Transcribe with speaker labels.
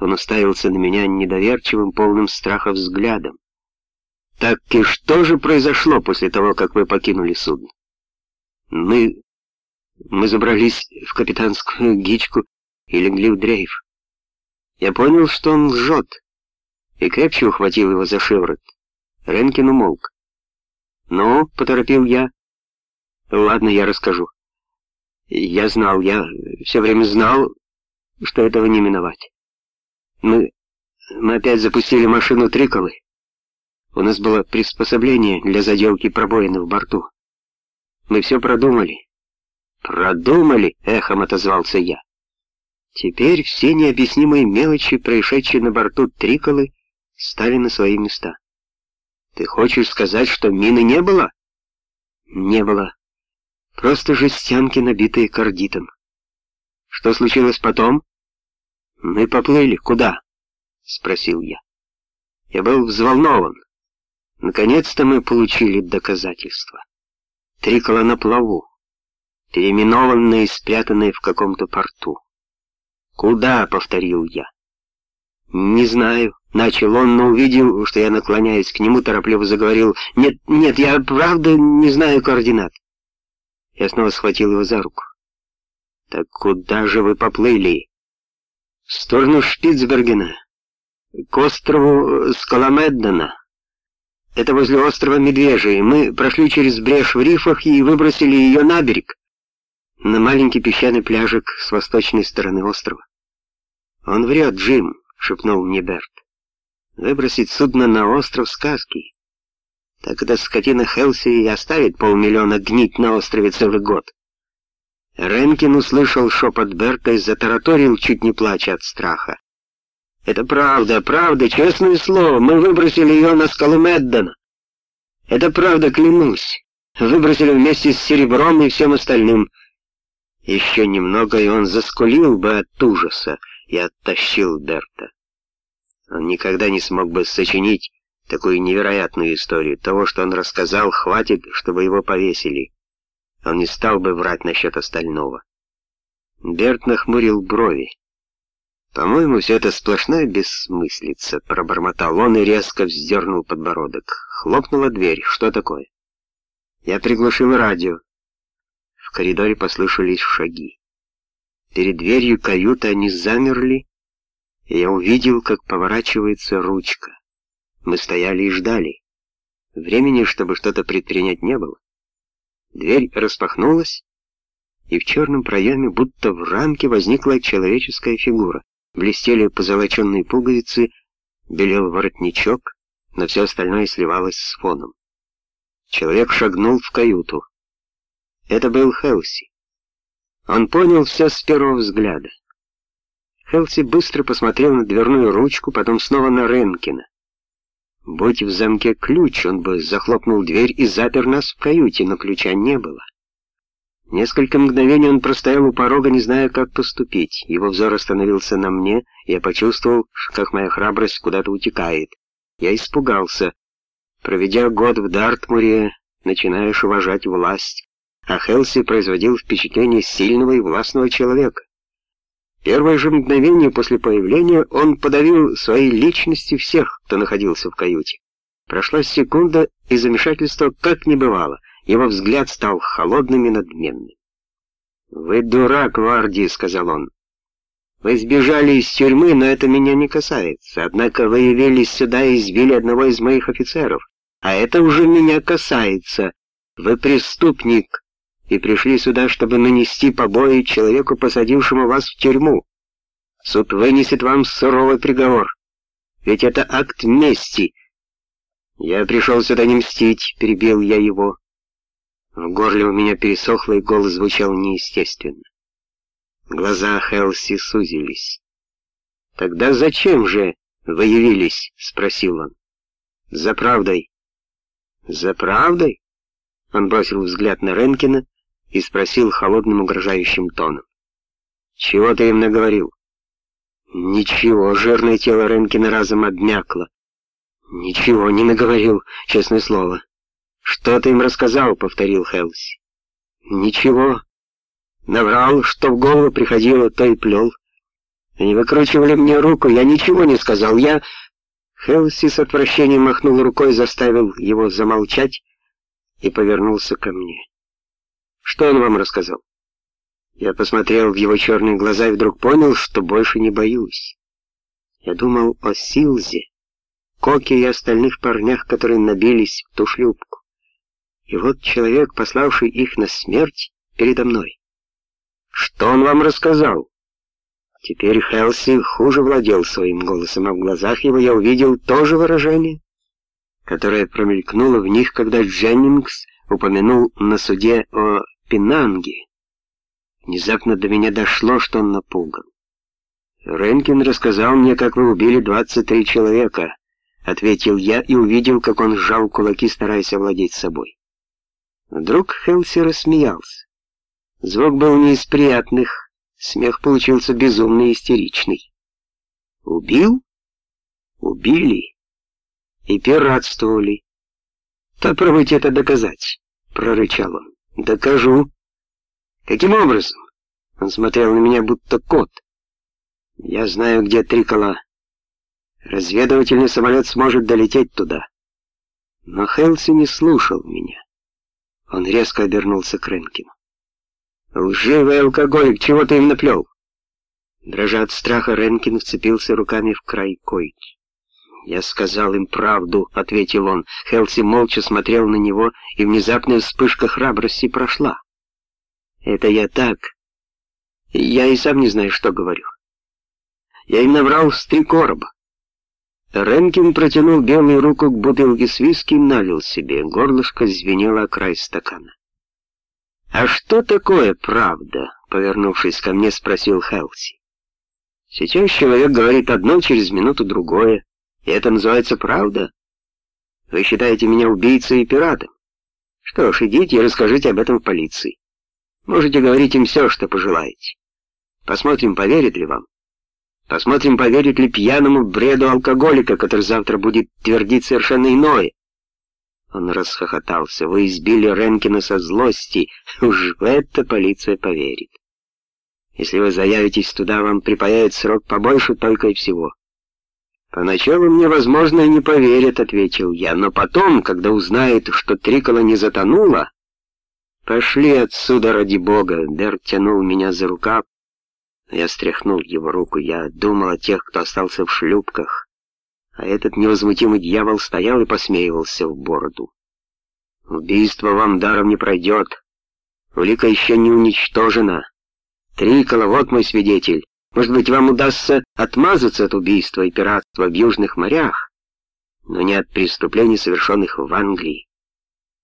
Speaker 1: Он уставился на меня недоверчивым, полным страха взглядом. «Так и что же произошло после того, как вы покинули судно?» «Мы... мы забрались в капитанскую гичку и легли в дрейф. Я понял, что он лжет, и крепче ухватил его за шиворот. Ренкин умолк. «Ну?» — поторопил я. «Ладно, я расскажу. Я знал, я все время знал, что этого не миновать. Мы... мы опять запустили машину Триколы. У нас было приспособление для заделки пробоины в борту. Мы все продумали». «Продумали?» — эхом отозвался я. Теперь все необъяснимые мелочи, происшедшие на борту Триколы, стали на свои места. Ты хочешь сказать, что мины не было? Не было. Просто жестянки, набитые кардитом. Что случилось потом? Мы поплыли. Куда? Спросил я. Я был взволнован. Наконец-то мы получили доказательства. Трикола на плаву, переименованные и спрятанные в каком-то порту. «Куда?» — повторил я. «Не знаю», — начал он, но увидел, что я наклоняюсь к нему, торопливо заговорил. «Нет, нет, я правда не знаю координат». Я снова схватил его за руку. «Так куда же вы поплыли?» «В сторону Шпицбергена, к острову Скаламеддена. Это возле острова Медвежий. Мы прошли через брешь в рифах и выбросили ее на берег, на маленький песчаный пляжик с восточной стороны острова. «Он врет, Джим», — шепнул мне Берт. «Выбросить судно на остров сказки. Так эта скотина Хелси и оставит полмиллиона гнить на острове целый год». Ренкин услышал шепот Берта и затараторил, чуть не плача от страха. «Это правда, правда, честное слово, мы выбросили ее на скалу Меддона. Это правда, клянусь. Выбросили вместе с серебром и всем остальным. Еще немного, и он заскулил бы от ужаса и оттащил Берта. Он никогда не смог бы сочинить такую невероятную историю. Того, что он рассказал, хватит, чтобы его повесили. Он не стал бы врать насчет остального. Берт нахмурил брови. «По-моему, все это сплошная бессмыслица», — пробормотал он и резко вздернул подбородок. Хлопнула дверь. «Что такое?» Я приглушил радио. В коридоре послышались шаги. Перед дверью каюты они замерли, и я увидел, как поворачивается ручка. Мы стояли и ждали. Времени, чтобы что-то предпринять, не было. Дверь распахнулась, и в черном проеме, будто в рамке, возникла человеческая фигура. Блестели позолоченные пуговицы, белел воротничок, но все остальное сливалось с фоном. Человек шагнул в каюту. Это был Хелси. Он понял все с первого взгляда. Хелси быстро посмотрел на дверную ручку, потом снова на Ренкина. Будь в замке ключ, он бы захлопнул дверь и запер нас в каюте, но ключа не было. Несколько мгновений он простоял у порога, не зная, как поступить. Его взор остановился на мне, и я почувствовал, как моя храбрость куда-то утекает. Я испугался. Проведя год в Дартмуре, начинаешь уважать власть а Хелси производил впечатление сильного и властного человека. Первое же мгновение после появления он подавил своей личности всех, кто находился в каюте. Прошла секунда, и замешательство как не бывало. Его взгляд стал холодным и надменным. «Вы дурак, Варди», — сказал он. «Вы сбежали из тюрьмы, но это меня не касается. Однако вы явились сюда и избили одного из моих офицеров. А это уже меня касается. Вы преступник, и пришли сюда, чтобы нанести побои человеку, посадившему вас в тюрьму. Суд вынесет вам суровый приговор, ведь это акт мести. Я пришел сюда не мстить, перебил я его. В горле у меня пересохло, и голос звучал неестественно. Глаза Хелси сузились. «Тогда зачем же вы явились?» — спросил он. «За правдой». «За правдой?» Он бросил взгляд на Ренкина, и спросил холодным угрожающим тоном. «Чего ты им наговорил?» «Ничего», — жирное тело Ренкина разом обмякло. «Ничего не наговорил, честное слово». «Что ты им рассказал?» — повторил Хелси. «Ничего. Наврал, что в голову приходило, то и плел. Они выкручивали мне руку, я ничего не сказал, я...» Хелси с отвращением махнул рукой, заставил его замолчать и повернулся ко мне. «Что он вам рассказал?» Я посмотрел в его черные глаза и вдруг понял, что больше не боюсь. Я думал о Силзе, Коке и остальных парнях, которые набились в ту шлюпку. И вот человек, пославший их на смерть, передо мной. Что он вам рассказал? Теперь Хелси хуже владел своим голосом, а в глазах его я увидел то же выражение, которое промелькнуло в них, когда Дженнингс упомянул на суде о Пинанге. Внезапно до меня дошло, что он напуган. «Ренкин рассказал мне, как вы убили 23 человека», — ответил я и увидел, как он сжал кулаки, стараясь овладеть собой. Вдруг Хелси рассмеялся. Звук был не из приятных, Смех получился безумно истеричный. Убил? Убили. И пиратствовали. Попробуйте это доказать, прорычал он. Докажу. Каким образом? Он смотрел на меня, будто кот. Я знаю, где Трикола. Разведывательный самолет сможет долететь туда. Но Хелси не слушал меня. Он резко обернулся к Ренкину. «Лживый алкоголик, чего ты им наплел?» Дрожа от страха, Ренкин вцепился руками в край койки. «Я сказал им правду», — ответил он. Хелси молча смотрел на него, и внезапная вспышка храбрости прошла. «Это я так. Я и сам не знаю, что говорю. Я им наврал с три короба». Ренкин протянул белую руку к бутылке с виски и налил себе. Горлышко звенело о край стакана. «А что такое правда?» — повернувшись ко мне, спросил Хелси. «Сейчас человек говорит одно, через минуту другое, и это называется правда? Вы считаете меня убийцей и пиратом? Что ж, идите и расскажите об этом в полиции. Можете говорить им все, что пожелаете. Посмотрим, поверит ли вам. Посмотрим, поверит ли пьяному бреду алкоголика, который завтра будет твердить совершенно иное. Он расхохотался. «Вы избили Ренкина со злости. Уж в это полиция поверит. Если вы заявитесь туда, вам припаяют срок побольше только и всего». «Поначалу мне, возможно, и не поверят», — ответил я, «но потом, когда узнает, что Трикола не затонула...» «Пошли отсюда, ради бога!» — Дер тянул меня за рукав. Я стряхнул его руку. Я думал о тех, кто остался в шлюпках а этот невозмутимый дьявол стоял и посмеивался в бороду. «Убийство вам даром не пройдет. Улика еще не уничтожена. Трикола, вот мой свидетель. Может быть, вам удастся отмазаться от убийства и пиратства в южных морях, но не от преступлений, совершенных в Англии.